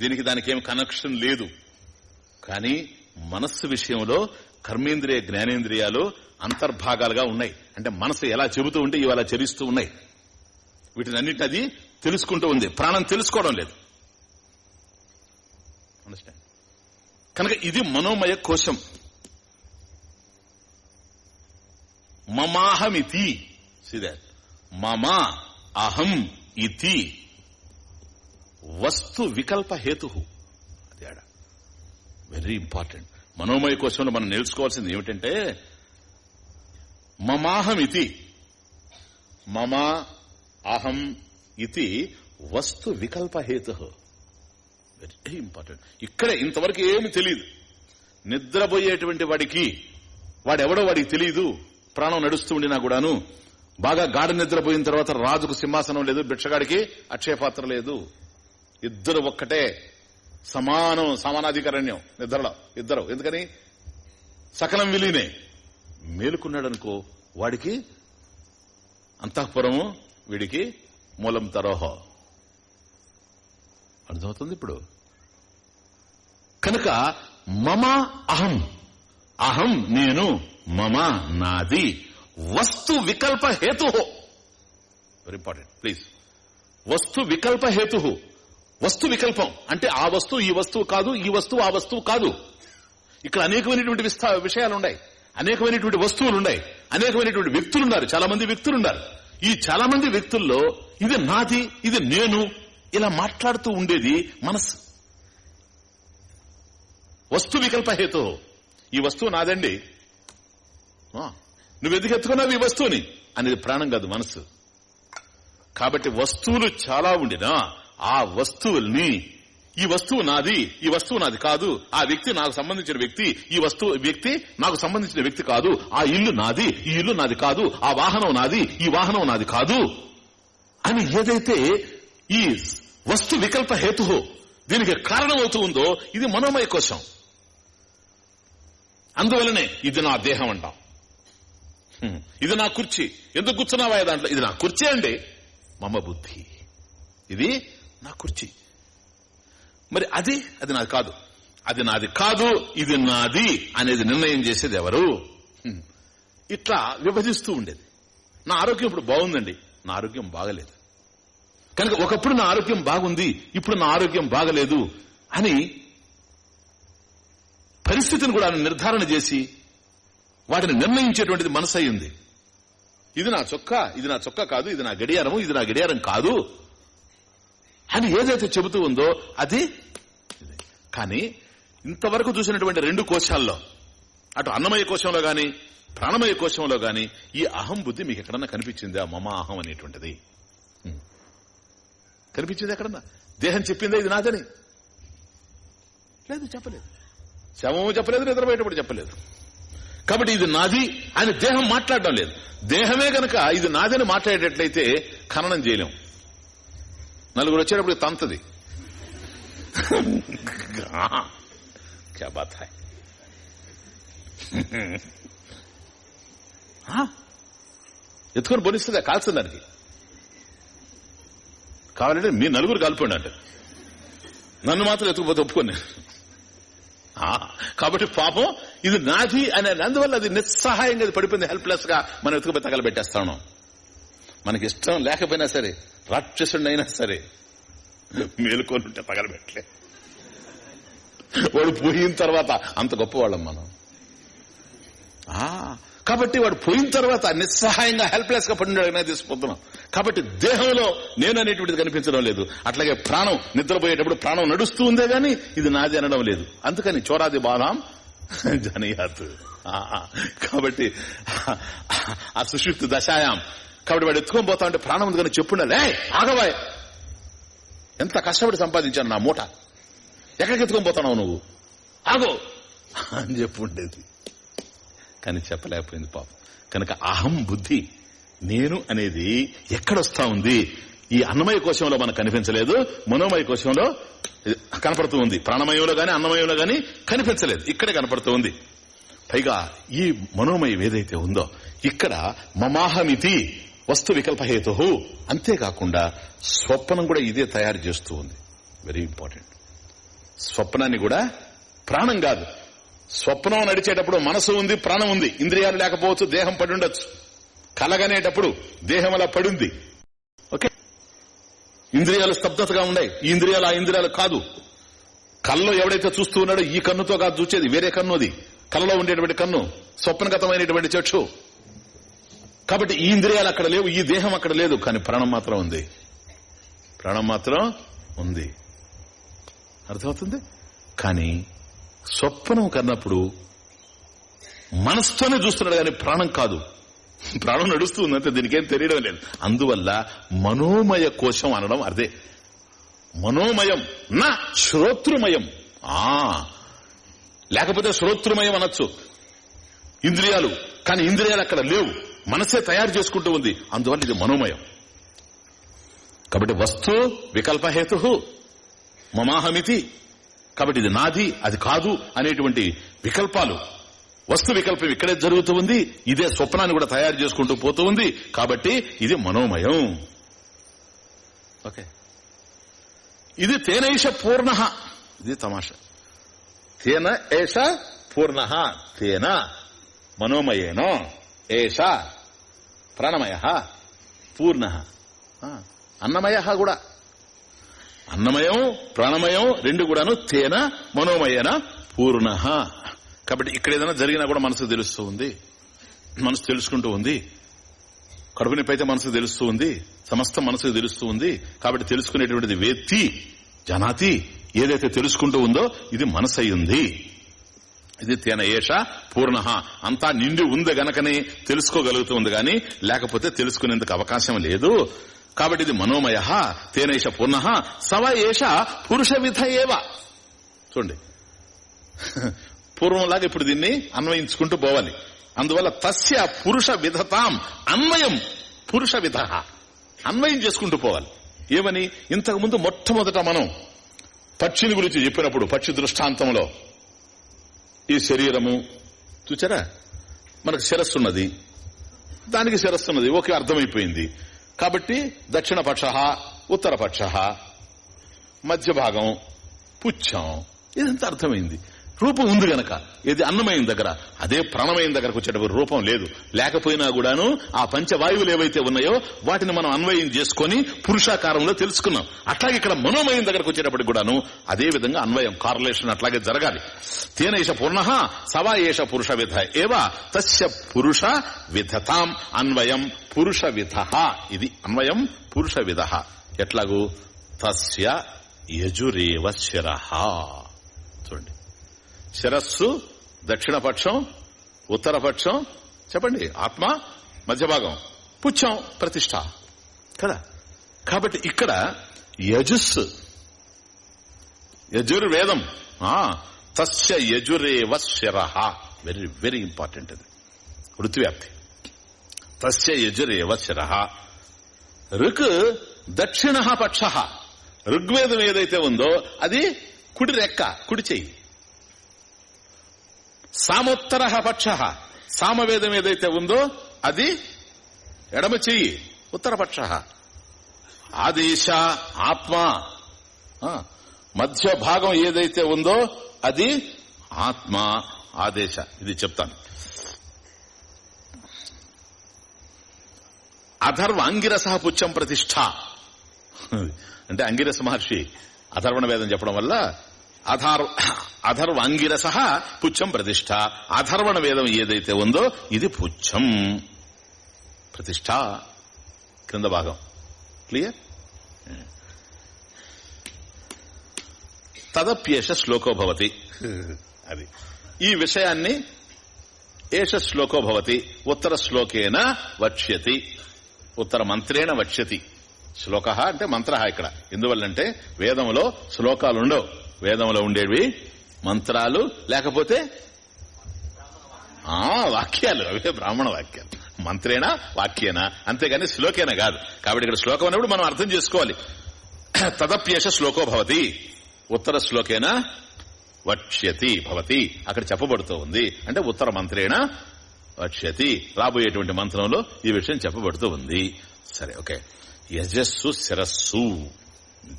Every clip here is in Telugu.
దీనికి దానికి ఏం కనెక్షన్ లేదు. కానీ మనస్సు విషయంలో కర్మేంద్రియ జ్ఞానేంద్రియాలు అంతర్భాగాలుగా ఉన్నాయి. అంటే మనసు ఎలా చెబుతూ ఉంటే ఇవి అలా చరిస్తూ ఉన్నాయి. వీటిని అన్నింటి అది తెలుసుకుంటూ ఉంది. ప్రాణం తెలుసుకోవడం లేదు. కనుక ఇది మనోమయ కోశం. మమాహమితి. సిదే మమ అహం ఇతి. వస్తు వికల్ప హేతు వెరీ ఇంపార్టెంట్ మనోమయ కోశంలో మనం నేర్చుకోవాల్సింది ఏమిటంటే మమాహం ఇది మమ అహం ఇది వస్తు వికల్ప హేతు వెరీ ఇంపార్టెంట్ ఇక్కడే ఇంతవరకు ఏమి తెలియదు నిద్రపోయేటువంటి వాడికి వాడెవడో వాడికి తెలియదు ప్రాణం నడుస్తూ ఉండినా కూడాను బాగా గాఢ నిద్రపోయిన తర్వాత రాజుకు సింహాసనం లేదు భిక్షగాడికి అక్షయపాత్ర లేదు. ఇద్దరు ఒక్కటే. సమానం సమానాధికారణ్యం. నిద్రలో ఇద్దరు. ఎందుకని? సకలం విలీనే. మేలుకున్నాడనుకో వాడికి అంతఃపురము వీడికి మూలం తరోహో. అర్థమవుతుంది ఇప్పుడు? కనుక మమ అహం. అహం నేను మమ నాది. వస్తు వికల్ప హేతు. వెరీ ఇంపార్టెంట్ ప్లీజ్ వస్తు వికల్ప హేతు. వస్తు వికల్పం. అంటే ఆ వస్తువు ఈ వస్తువు కాదు ఈ వస్తువు ఆ వస్తువు కాదు. ఇక్కడ అనేకమైనటువంటి విషయాలు ఉన్నాయి అనేకమైనటువంటి వస్తువులు ఉన్నాయి అనేకమైనటువంటి వ్యక్తులు ఉన్నారు చాలా మంది వ్యక్తులు ఉన్నారు ఈ చాలా మంది వ్యక్తుల్లో ఇది నాది ఇది నేను ఇలా మాట్లాడుతూ ఉండేది మనస్సు వస్తు వికల్ప హేతు. ఈ వస్తువు నాదండి. ఆ, నువ్వు ఎందుకు ఎత్తుకున్నావు ఈ వస్తువుని? అనేది ప్రాణం కాదు మనస్సు కాబట్టి వస్తువులు చాలా ఉండినా ఆ వస్తువుల్ని ఈ వస్తువు నాది ఈ వస్తువు నాది కాదు. ఆ వ్యక్తి నాకు సంబంధించిన వ్యక్తి ఈ వస్తువు వ్యక్తి నాకు సంబంధించిన వ్యక్తి కాదు. ఆ ఇల్లు నాది ఈ ఇల్లు నాది కాదు. ఆ వాహనం నాది ఈ వాహనం నాది కాదు. అని ఏదైతే ఈ వస్తు వికల్ప హేతు దీనికి కారణమవుతూ ఉందో ఇది మనోమయ కోశం. అందువలనే ఇది నా దేహం అంటాం. హ్మ్. ఇది నా కుర్చీ. ఎందుకు కూర్చున్నావా దాంట్లో? ఇది నా కుర్చీ అండి. మమ బుద్ధి. ఇది నా కుర్చీ. మరి అది అది నాది కాదు. అది నాది కాదు ఇది నాది అనేది నిర్ణయం చేసేది ఎవరు? ఇట్లా విభజిస్తూ ఉండేది. నా ఆరోగ్యం ఇప్పుడు బాగుందండి. నా ఆరోగ్యం బాగలేదు. కనుక ఒకప్పుడు నా ఆరోగ్యం బాగుంది ఇప్పుడు నా ఆరోగ్యం బాగలేదు అని పరిస్థితిని కూడా నిర్ధారణ చేసి వాటిని నిర్ణయించేటువంటిది మనసు అయింది ఇది నా చొక్కా ఇది నా చొక్కా కాదు ఇది నా గడియారము ఇది నా గడియారం కాదు. అని ఏదైతే చెబుతూ ఉందో అది కానీ ఇంతవరకు చూసినటువంటి రెండు కోశాల్లో అటు అన్నమయ కోశంలో గాని ప్రాణమయ కోశంలో గాని ఈ అహం బుద్ధి మీకు ఎక్కడన్నా కనిపించిందా? మమ అహం అనేటువంటిది. కనిపించింది ఎక్కడన్నా? దేహం చెప్పిందా ఇది నాదని? లేదు చెప్పలేదు. శవము చెప్పలేదు నిద్రపోయేటప్పుడు చెప్పలేదు. కాబట్టి ఇది నాది అని దేహం మాట్లాడడం లేదు. దేహమే గనక ఇది నాదని మాట్లాడేటట్లయితే ఖననం చేయలేం. నలుగురు వచ్చేటప్పుడు తంతది. క్యా బాత్ హై. ఆ? ఎత్తుకొని బొనిస్తుందా కాల్సింది దానికి కావాలంటే మీ నలుగురు కలిపండి అంటే. నన్ను మాత్రం ఎత్తుకుపోతే ఒప్పుకోండి ఆ, కాబట్టి పాపం ఇది నాది అని అందువల్ల అది నిస్సహాయంగా అది పడిపోయింది. హెల్ప్లెస్గా మనం ఎత్తుకుపోయి తగలబెట్టేస్తాను. మనకి ఇష్టం లేకపోయినా సరే రాక్షసుడినైనా సరే మేలుకోనుంటే తగలబెట్టలే వాడు పోయిన తర్వాత అంత గొప్పవాళ్ళం మనం. ఆ, కాబట్టి వాడు పోయిన తర్వాత నిస్సహాయంగా హెల్ప్లెస్గా పడిన తీసుకుపోతున్నాం కాబట్టి దేహంలో నేను అనేటువంటిది కనిపించడం లేదు. అట్లాగే ప్రాణం నిద్రపోయేటప్పుడు ప్రాణం నడుస్తూ ఉందే గాని ఇది నాది అనడం లేదు. అందుకని చోరాది బాధాం జనయాత్. కాబట్టి ఆ సుషుప్తి దశాయాం. కాబట్టి వాడు ఎత్తుకొని పోతా ఉంటే ప్రాణం ఉంది కానీ చెప్పుండాలి ఆగవాయ్. ఎంత కష్టపడి సంపాదించాను నా మూట? ఎక్కడికి ఎత్తుకొని పోతున్నావు నువ్వు? ఆగో. అని చెప్పుండేది. కానీ చెప్పలేకపోయింది పాపం. కనుక అహం బుద్ధి నేను అనేది ఎక్కడొస్తా ఉంది? ఈ అన్నమయ కోశంలో మనకు కనిపించలేదు. మనోమయ కోశంలో కనపడుతూ ఉంది. ప్రాణమయంలో గాని అన్నమయంలో గాని కనిపించలేదు. ఇక్కడే కనపడుతూ ఉంది. పైగా ఈ మనోమయం ఏదైతే ఉందో ఇక్కడ మమాహమితి వస్తు వికల్పహేతు అంతేకాకుండా స్వప్నం కూడా ఇదే తయారు చేస్తూ ఉంది. వెరీ ఇంపార్టెంట్ స్వప్నాన్ని కూడా ప్రాణం కాదు. స్వప్నం నడిచేటప్పుడు మనసు ఉంది ప్రాణం ఉంది. ఇంద్రియాలు లేకపోవచ్చు దేహం పడి ఉండొచ్చు. కలగనేటప్పుడు దేహం అలా పడింది ఓకే ఇంద్రియాలు స్తబ్దతగా ఉన్నాయి. ఈ ఇంద్రియాలు ఆ ఇంద్రియాలు కాదు. కళ్ళలో ఎవడైతే చూస్తూ ఉన్నాడో ఈ కన్నుతో కాదు చూచేది. వేరే కన్ను అది. కలలో ఉండేటువంటి కన్ను. స్వప్నగతమైనటువంటి చక్షు కాబట్టి ఈ ఇంద్రియాలు అక్కడ లేవు ఈ దేహం అక్కడ లేదు కానీ ప్రాణం మాత్రం ఉంది. ప్రాణం మాత్రం ఉంది. అర్థమవుతుంది? కానీ స్వప్నం కన్నప్పుడు మనస్తోనే చూస్తున్నాడు కానీ ప్రాణం కాదు. ప్రాణం నడుస్తుంది అంతే దీనికేం తెలియడం లేదు. అందువల్ల మనోమయ కోశం అనడం అదే. మనోమయం నా శ్రోతృమయం ఆ. లేకపోతే శ్రోతృమయం అనొచ్చు. ఇంద్రియాలు కానీ ఇంద్రియాలు అక్కడ లేవు. మనసే తయారు చేసుకుంటూ ఉంది. అందువల్ల ఇది మనోమయం. కాబట్టి వస్తు వికల్పహేతు మమాహమితి. కాబట్టి ఇది నాది అది కాదు అనేటువంటి వికల్పాలు. వస్తు వికల్పం ఇక్కడే జరుగుతూ ఉంది ఇదే స్వప్నాన్ని కూడా తయారు చేసుకుంటూ పోతూ ఉంది. కాబట్టి ఇది మనోమయం. ఓకే. ఇది తేనైష పూర్ణ. ఇది తమాష. తేన ఏష పూర్ణ. తేన మనోమయేనో. ఏష ప్రాణమయ పూర్ణ. అన్నమయ కూడా. అన్నమయం ప్రాణమయం రెండు కూడాను తేన మనోమయన పూర్ణ. కాబట్టి ఇక్కడ ఏదైనా జరిగినా కూడా మనసు తెలుస్తూ ఉంది. మనసు తెలుసుకుంటూ ఉంది. కడుపు నొప్పి అయితే మనసు తెలుస్తూ ఉంది. సమస్త మనసుకు తెలుస్తూ ఉంది. కాబట్టి తెలుసుకునేటువంటిది వేత్తి జనాతి ఏదైతే తెలుసుకుంటూ ఉందో ఇది మనసయ్యింది ఇది తేన ఏష పూర్ణ. అంతా నిండి ఉంది గనకనే తెలుసుకోగలుగుతుంది గాని లేకపోతే తెలుసుకునేందుకు అవకాశం లేదు. కాబట్టి ఇది మనోమయ తేనేష పూర్ణ సవ ఏష పురుష విధ ఏవ. చూడండి. పూర్వంలాగా ఇప్పుడు దీన్ని అన్వయించుకుంటూ పోవాలి. అందువల్ల తస్య పురుష విధతాం అన్వయం పురుష విధ అన్వయం చేసుకుంటూ పోవాలి. ఏమని? ఇంతకు ముందు మొట్టమొదట మనం పక్షిని గురించి చెప్పినప్పుడు పక్షి దృష్టాంతంలో ఈ శరీరము. చూచారా? మనకు శిరస్సు ఉన్నది దానికి శిరస్సు ఉన్నది ఓకే అర్థమైపోయింది. కాబట్టి దక్షిణ పక్ష ఉత్తర పక్ష మధ్య భాగం పుచ్చం. ఇదంతా అర్థమైంది. రూపం ఉంది గనక. ఇది అన్నమైన దగ్గర. అదే ప్రాణమైన దగ్గరకు వచ్చేటప్పుడు రూపం లేదు. లేకపోయినా కూడాను ఆ పంచవాయువులు ఏవైతే ఉన్నాయో వాటిని మనం అన్వయం చేసుకుని పురుషాకారంలో తెలుసుకున్నాం. అట్లాగే ఇక్కడ మనోమయం దగ్గరకు వచ్చేటప్పటికి కూడాను అదే విధంగా అన్వయం కార్లేషన్ అట్లాగే జరగాలి. తేనేష పూర్ణ సవాయేష పురుష విధ ఏవా తస్య పురుష విధతాం. అన్వయం పురుష విధ. ఇది అన్వయం పురుష విధ. ఎట్లాగూ తస్య యజురేవ శిర. చూడండి. శిరస్సు దక్షిణపక్షం ఉత్తరపక్షం చెప్పండి ఆత్మ మధ్యభాగం. పుచ్చం ప్రతిష్ట. కదా? కాబట్టి ఇక్కడ యజుస్ యజుర్వేదం. తస్య యజురేవ శిర. వెరీ వెరీ ఇంపార్టెంట్ అది వృత్తివ్యాప్తి. తస్య యజురేవ శిర. ఋక్ దక్షిణ పక్ష. ఋగ్వేదం ఏదైతే ఉందో అది కుడి రెక్క కుడి చెయ్యి. సామోత్తర పక్ష. సామవేదం ఏదైతే ఉందో అది ఎడమ చెయ్యి ఉత్తరపక్ష ఆదేశ ఆత్మ మధ్య భాగం ఏదైతే ఉందో అది ఆత్మ ఆదేశ. ఇది చెప్తాను. అధర్వ అంగిరస పుచ్చం ప్రతిష్ట అంటే అంగిరస మహర్షి అధర్వణ వేదం చెప్పడం వల్ల అధర్ అధర్వ పుచ్చం ప్రతిష్ట అధర్వణ వేదం ఏదైతే ఉందో ఇది పుచ్చం. ప్రతిష్ట క్రింద భాగం. క్లియర్? తదప్యేష శ్లోకో భవతి. అది. ఈ విషయాన్ని ఏష శ్లోకో భవతి. ఉత్తర శ్లోకేన వక్ష్యతి. ఉత్తర మంత్రేణ వక్ష్యతి. శ్లోక అంటే మంత్ర ఇక్కడ. ఎందువల్లంటే వేదంలో శ్లోకాలుండవు. వేదంలో ఉండేవి మంత్రాలు లేకపోతే ఆ వాక్యాలు. అవే బ్రాహ్మణ వాక్యాలు. మంత్రేనా వాక్యేనా? అంతేగాని శ్లోకేనా కాదు. కాబట్టి ఇక్కడ శ్లోకం అన్నప్పుడు మనం అర్థం చేసుకోవాలి. తదప్యేష శ్లోకో భవతి. ఉత్తర శ్లోకేనా? వక్ష్యతి భవతి. అక్కడ చెప్పబడుతూ ఉంది. అంటే ఉత్తర మంత్రేణ వక్ష్యతి. రాబోయేటువంటి మంత్రంలో ఈ విషయం చెప్పబడుతూ ఉంది. సరే ఓకే. యజస్సు శిరస్సు.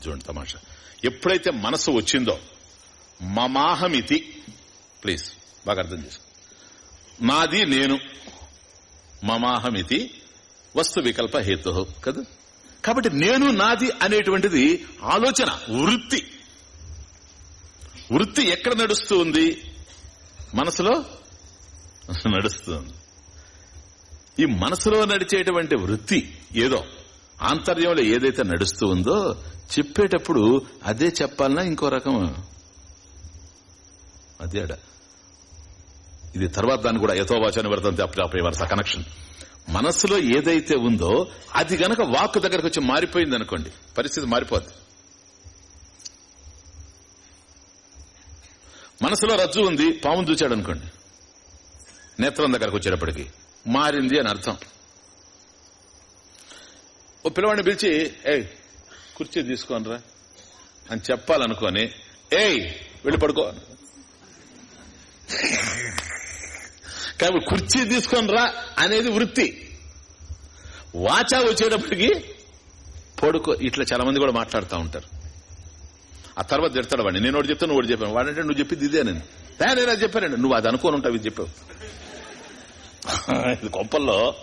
చూడండి తమాషా. ఎప్పుడైతే మనసు వచ్చిందో మమాహమితి ప్లీజ్ బాగా అర్థం చేసుకో. నాది నేను మమాహమితి వస్తు వికల్ప హేతు కదా? కాబట్టి నేను నాది అనేటువంటిది ఆలోచన వృత్తి. వృత్తి ఎక్కడ నడుస్తూ ఉంది మనసులో నడుస్తుంది. ఈ మనసులో నడిచేటువంటి వృత్తి ఏదో ఆంతర్యంలో ఏదైతే నడుస్తూ ఉందో చెప్పేటప్పుడు అదే చెప్పాలన్నా ఇంకో రకం. అదే ఇది తర్వాత దాన్ని కూడా యథోవాచన వర్తంతి అప్రాపే వరుస కనెక్షన్ మనస్సులో ఏదైతే ఉందో అది గనక వాక్ దగ్గరకు వచ్చి మారిపోయింది అనుకోండి పరిస్థితి మారిపోద్ది. మనసులో రజ్జు ఉంది పాము చూచాడు అనుకోండి నేత్రం దగ్గరకు వచ్చేటప్పటికి మారింది అని అర్థం. ఓ పిల్లవాడిని పిలిచి ఏయ్ కుర్చీ తీసుకోనరా. అని చెప్పాలనుకొని ఏయ్ వెళ్ళి పడుకో. కాబట్టి కుర్చీ తీసుకొనిరా అనేది వృత్తి. వాచా వచ్చేటప్పటికి పడుకో. ఇట్లా చాలా మంది కూడా మాట్లాడుతూ ఉంటారు. ఆ తర్వాత తిడతాడు వాడిని. నేను ఒకటి చెప్తాను ఒకటి చెప్పాను వాడంటే నువ్వు చెప్పింది ఇదే నేను. నేను అది చెప్పానండి నువ్వు అది అనుకోని ఉంటావు ఇది చెప్పావు. ఇది కొంపల్లో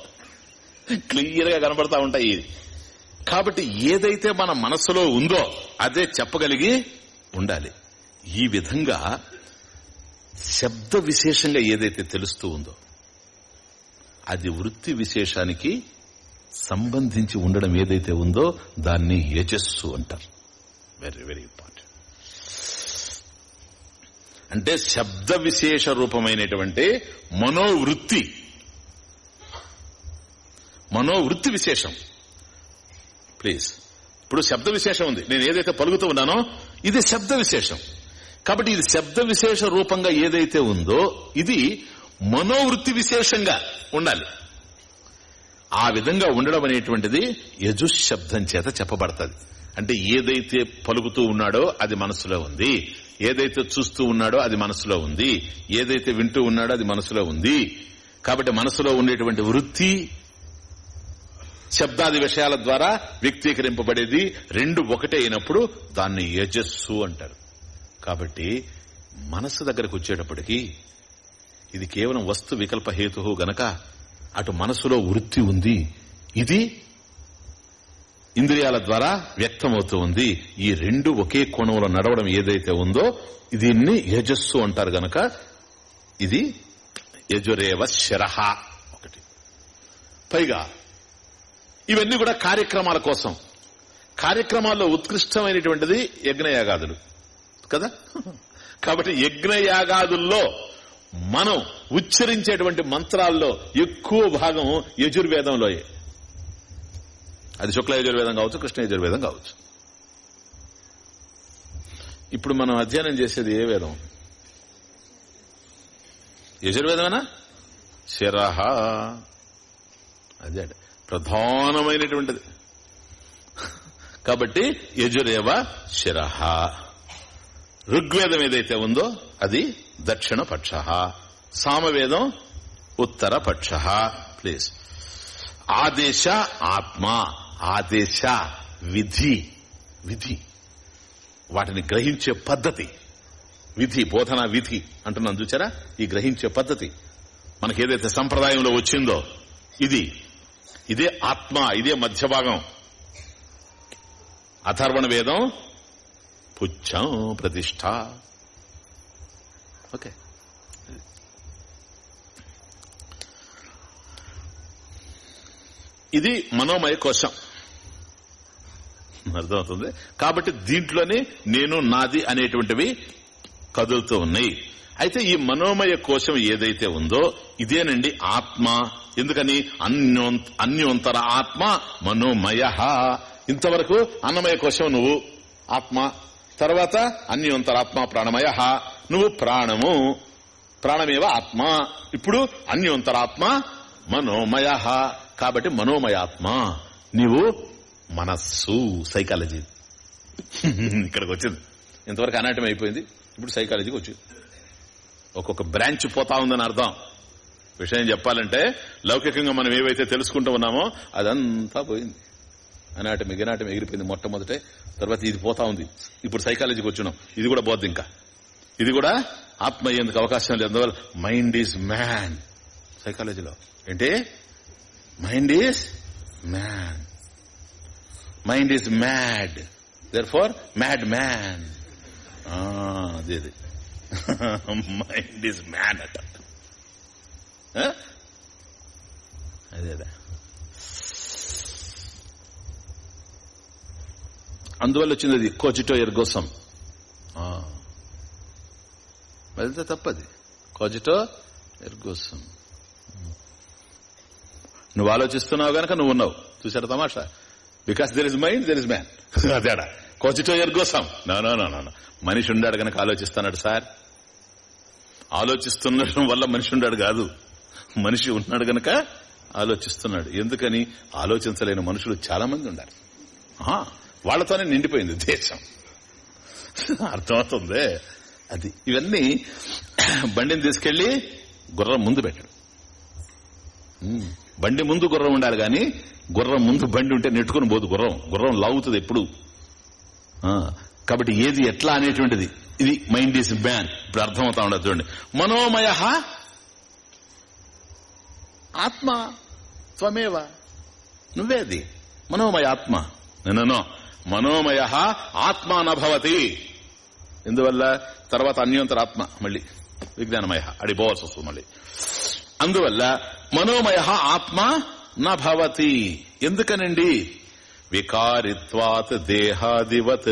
క్లియర్గా కనబడతా ఉంటాయి. ఇది కాబట్టి ఏదైతే మన మనసులో ఉందో అదే చెప్పగలిగి ఉండాలి. ఈ విధంగా శబ్ద విశేషంగా ఏదైతే తెలుస్తూ ఉందో అది వృత్తి విశేషానికి సంబంధించి ఉండడం ఏదైతే ఉందో దాన్ని యజస్సు అంటారు. వెరీ వెరీ ఇంపార్టెంట్ అంటే శబ్ద విశేష రూపమైనటువంటి మనోవృత్తి. మనోవృత్తి విశేషం. ప్లీజ్. ఇప్పుడు శబ్ద విశేషం ఉంది. నేను ఏదైతే పలుకుతూ ఉన్నానో ఇది శబ్ద విశేషం. కాబట్టి ఇది శబ్ద విశేష రూపంగా ఏదైతే ఉందో ఇది మనోవృత్తి విశేషంగా ఉండాలి. ఆ విధంగా ఉండడం అనేటువంటిది యజుశబ్దం చేత చెప్పబడుతుంది. అంటే ఏదైతే పలుకుతూ ఉన్నాడో అది మనసులో ఉంది. ఏదైతే చూస్తూ ఉన్నాడో అది మనసులో ఉంది. ఏదైతే వింటూ ఉన్నాడో అది మనసులో ఉంది. కాబట్టి మనసులో ఉండేటువంటి వృత్తి శబ్దాది విషయాల ద్వారా వ్యక్తీకరింపబడేది రెండు ఒకటే అయినప్పుడు దాన్ని యజస్సు అంటారు. కాబట్టి మనస్సు దగ్గరకు వచ్చేటప్పటికీ ఇది కేవలం వస్తు వికల్ప హేతు గనక అటు మనసులో వృత్తి ఉంది ఇది ఇంద్రియాల ద్వారా వ్యక్తమవుతూ ఉంది ఈ రెండు ఒకే కోణంలో నడవడం ఏదైతే ఉందో దీన్ని యజస్సు అంటారు గనక ఇది యజురేవ శరహ ఒకటి. పైగా ఇవన్నీ కూడా కార్యక్రమాల కోసం. కార్యక్రమాల్లో ఉత్కృష్టమైనటువంటిది యజ్ఞయాగాదులు. కదా? కాబట్టి యజ్ఞయాగాదుల్లో మనం ఉచ్చరించేటువంటి మంత్రాల్లో ఎక్కువ భాగం యజుర్వేదంలోయే అది శుక్ల యజుర్వేదం కావచ్చు కృష్ణ యజుర్వేదం కావచ్చు. ఇప్పుడు మనం అధ్యయనం చేసేది ఏ వేదం? యజుర్వేదమేనా? శిరహ. అదే ప్రధానమైనటువంటిది. కాబట్టి యజురేవ శిరహ ఋగ్వేదం ఏదైతే ఉందో అది దక్షిణ పక్ష. సామవేదం ఉత్తర పక్ష. ప్లీజ్. ఆదేశ ఆత్మ ఆదేశ విధి విధి. వాటిని గ్రహించే పద్ధతి. విధి బోధన విధి అంటున్నాను చూచారా? ఈ గ్రహించే పద్ధతి. మనకి ఏదైతే సంప్రదాయంలో వచ్చిందో ఇది. ఇదే ఆత్మ ఇదే మధ్య భాగం అథర్వణ వేదం పుచ్చం ప్రతిష్ట ఓకే. ఇది మనోమయ కోశం. అర్థమవుతుంది? కాబట్టి దీంట్లోనే నేను నాది అనేటువంటివి కదులుతూ ఉన్నాయి. అయితే ఈ మనోమయ కోశం ఏదైతే ఉందో ఇదేనండి ఆత్మ. ఎందుకని అన్యోం అన్యోంతర ఆత్మ మనోమయ. ఇంతవరకు అన్నమయ కోశం నువ్వు ఆత్మ. తర్వాత అన్యోంతరాత్మ ప్రాణమయ. నువ్వు ప్రాణము. ప్రాణమేవ ఆత్మ. ఇప్పుడు అన్యోంతరాత్మ మనోమయ. కాబట్టి మనోమయాత్మ. నీవు మనస్సు సైకాలజీ. ఇక్కడికి వచ్చింది. ఇంతవరకు అనాటం అయిపోయింది. ఇప్పుడు సైకాలజీకి వచ్చింది. ఒక్కొక్క బ్రాంచ్ పోతా ఉందని అర్థం. విషయం చెప్పాలంటే లౌకికంగా మనం ఏవైతే తెలుసుకుంటూ ఉన్నామో అదంతా పోయింది. అనాటి మిగనాటి ఎగిరిపోయింది మొట్టమొదటే. తర్వాత ఇది పోతా ఉంది. ఇప్పుడు సైకాలజీకి వచ్చినాం ఇది కూడా పోద్ది ఇంకా. ఇది కూడా ఆత్మ అయ్యేందుకు అవకాశం లేదు. అందువల్ల మైండ్ ఈజ్ మ్యాన్ సైకాలజీలో ఏంటి? Mind is man mind is mad therefore mad man అదే మైండ్ ఈజ్ మ్యాన్ అట. అదేదా అందువల్ల వచ్చింది అది కోజిటో ఎర్గోసం వెళ్తే తప్పది. కోజిటో ఎర్గోసం నువ్వు ఆలోచిస్తున్నావు గనక నువ్వు ఉన్నావు. చూసారా తమాషా? Because there is mind there is man అదేడా. కోచిటో ఎర్గోసం నో మనిషి ఉండాడు గనక ఆలోచిస్తున్నాడు సార్. ఆలోచిస్తుండడం వల్ల మనిషి ఉండాడు కాదు. మనిషి ఉన్నాడు గనక ఆలోచిస్తున్నాడు. ఎందుకని? ఆలోచించలేని మనుషులు చాలా మంది ఉన్నారు వాళ్ళతోనే వాళ్ళతోనే నిండిపోయింది దేశం. అర్థమవుతుంది? అది ఇవన్నీ బండిని తీసుకెళ్ళి గుర్రం ముందు పెట్టాడు. బండి ముందు గుర్రం ఉండాలి గాని గుర్రం ముందు బండి ఉంటే నెట్టుకుని పోదు గుర్రం. గుర్రం లాగుతుంది ఎప్పుడు. ఆ, కాబట్టి ఏది ఎట్లా అనేటువంటిది. ఇది మైండ్ ఈస్ బ్యాన్ ఇప్పుడు అర్థమవుతా ఉండదు చూడండి. మనోమయ ఆత్మ త్వమేవ నువ్వేది? మనోమయ ఆత్మ. నేనో మనోమయ ఆత్మ నభవతి ఎందువల్ల? తర్వాత అన్యోంతర ఆత్మ మళ్ళీ విజ్ఞానమయ అడిపోవాల్సి వస్తుంది మళ్ళీ. అందువల్ల మనోమయ ఆత్మ నభవతి ఎందుకనండి? వికారిత్వాత్ దేహాదివత్.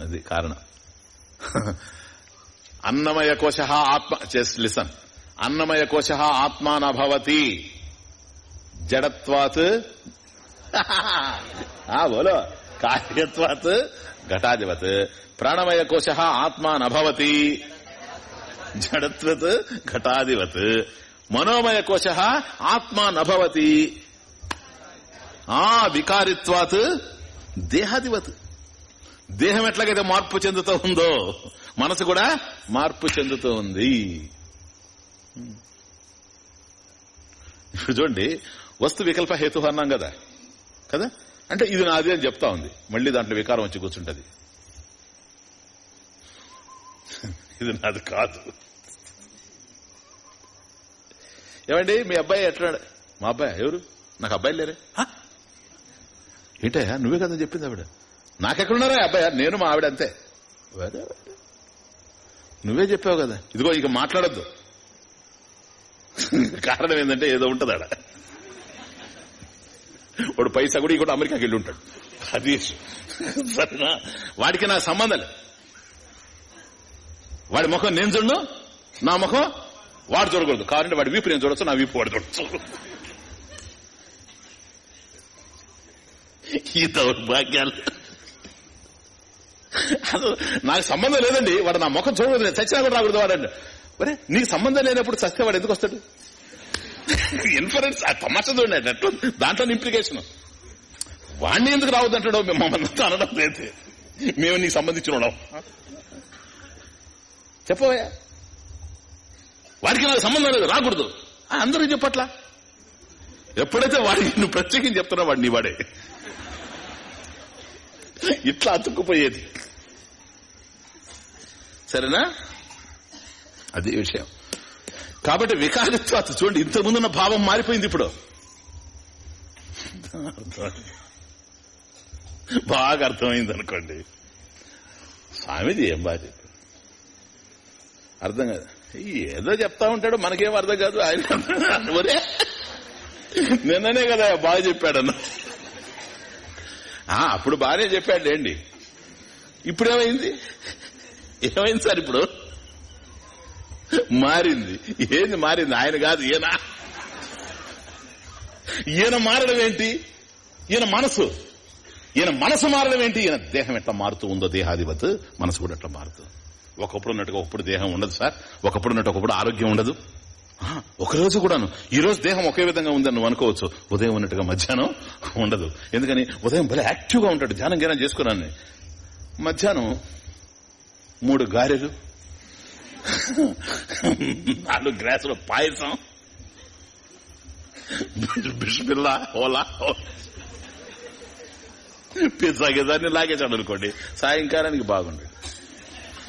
అది కారణం. అన్నమయ కోశ ఆత్మ. చేసి లిసన్. అన్నమయ కోశ ఆత్మా నభవతి జడత్వాత్. ఆ బోలో. కార్యత్వాత్ ఘటాధిపత్ ప్రాణమయ కోశ ఆత్మా నభవతి జడత్వత్ ఘటాధిపత్ మనోమయ కోశ ఆత్మా నభవతి ఆ వికారిత్వాత్ దేహాధిపత్ దేహం ఎట్లాగైతే మార్పు చెందుతూ ఉందో మనసు కూడా మార్పు చెందుతూ ఉంది. ఇప్పుడు చూడండి వస్తు వికల్ప హేతు అన్నాం కదా. కదా? అంటే ఇది నాది అని చెప్తా ఉంది. మళ్ళీ దాంట్లో వికారం వచ్చి కూర్చుంటది. ఇది నాది కాదు. ఏమండి మీ అబ్బాయి ఎట్లా మా అబ్బాయి? ఎవరు? నాకు అబ్బాయి లేరే? ఏంటయ్యా? నువ్వే కదా చెప్పింది ఆవిడ. నాకెక్కడున్నారా అబ్బాయి? నేను మా ఆవిడ అంతే. నువ్వే చెప్పావు కదా. ఇదిగో ఇక మాట్లాడద్దు. కారణం ఏంటంటే ఏదో ఉంటుంది ఆడ. వాడు పైసా కూడా ఇక్కడ అమెరికాకి వెళ్ళి ఉంటాడు. అది సరేనా? వాడికి నా సంబంధం వాడి ముఖం నేను చూడను నా ముఖం వాడు చూడకూడదు. కావాలంటే వాడి వీపు నేను చూడొచ్చు నా వీపు వాడు చూడొచ్చు. ఈ దౌర్భాగ్యాలు అసలు నాకు సంబంధం లేదండి. వాడు నా ముఖం చూడకూడదు చచ్చినా కూడా రాకూడదు వాడండి మరి నీకు సంబంధం లేనప్పుడు చస్తే వాడు ఎందుకు వస్తాడు? ఇన్ఫరెన్స్ ఆ తమాషా చూడండి అట్లా దాంట్లో ఇంప్లికేషన్ వాడిని ఎందుకు రావద్దు అంటాడో మమ్మల్ని అనడం లేదు. మేము నీకు సంబంధించిన వాళ్ళం. చెప్పవయ్యా. వాడికి నాకు సంబంధం లేదు. రాకూడదు. అందరూ చెప్పట్లా? ఎప్పుడైతే వాడికి నువ్వు ప్రత్యేకించి చెప్తున్నావు వాడు నీ వాడే. ఇట్లా అతుక్కుపోయేది. సరేనా? అది విషయం. కాబట్టి వికారిత్వాత చూడండి ఇంతకుముందున్న భావం మారిపోయింది ఇప్పుడు. బాగా అర్థమైంది అనుకోండి. స్వామిది ఏం బాగా చెప్పారు? అర్థం కాదు. ఏదో చెప్తా ఉంటాడు మనకేం అర్థం కాదు ఆయన ఒరే నిన్ననే కదా బాగా చెప్పాడన్న. ఆ, అప్పుడు బాగానే చెప్పాడు ఏంటి ఇప్పుడు ఏమైంది ఏమైంది సార్ ఇప్పుడు? మారింది. ఏంది మారింది? ఆయన కాదు ఈయన. ఈయన మారడం ఏంటి? ఈయన మనసు. ఈయన మనసు మారడం ఏంటి? ఈయన దేహం ఎట్లా మారుతూ ఉందో దేహాధిపతి మనసు కూడా ఎట్లా మారుతుంది ఒకప్పుడు ఉన్నట్టుగా ఒకప్పుడు దేహం ఉండదు సార్. ఒకప్పుడు ఉన్నట్టు ఒకప్పుడు ఆరోగ్యం ఉండదు. ఒకరోజు ఒక రోజు కూడాను. ఈ రోజు దేహం ఒకే విధంగా ఉందని నువ్వు అనుకోవచ్చు. ఉదయం ఉన్నట్టుగా మధ్యాహ్నం ఉండదు. ఎందుకని? ఉదయం భలే యాక్టివ్గా ఉంటాడు. ధ్యానం జ్ఞానం చేసుకున్నాను మధ్యాహ్నం మూడు గారెలు నాలుగు గ్లాసులు పాయసం. బిష్బిల్లా ఓలా పిజ్జా గిజాన్ని లాగేశాడు అనుకోండి సాయంకాలానికి బాగుండేది.